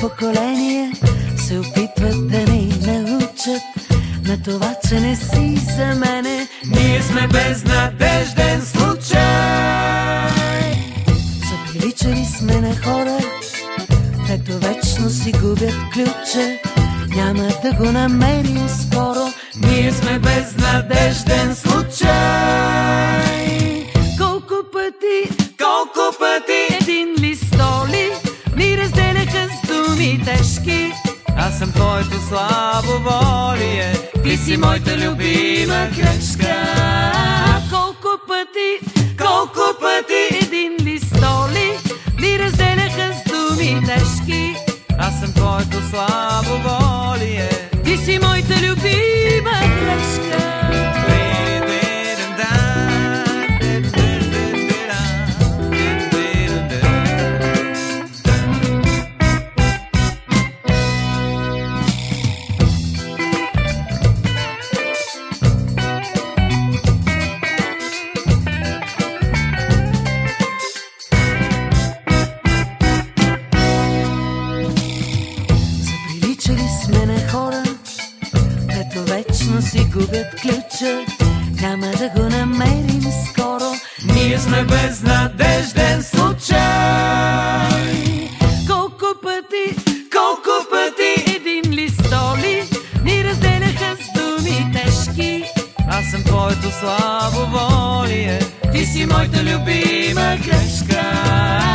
поколения се опитват да ни научат на това, че не си за мене. Ние сме безнадежден случай. Заприличали сме на хора, ето вечно си губят ключа. Няма да го намерим скоро. Ние сме безнадежден случай. Съм твоето слабо волие. Ти си моята любима грешка. Колко пъти, Колко пъти един листоли ни разделяха с думи тежки. аз съм твоето слабо волие. Ти си моята любима грешка. Ето вечно си губят ключа. Няма да го намерим скоро. Ние сме безнадежден случай. Колко пъти, Колко пъти един листоли ни разделяха с думи тежки. аз съм твоето слабо волие. Ти си моята любима грешка.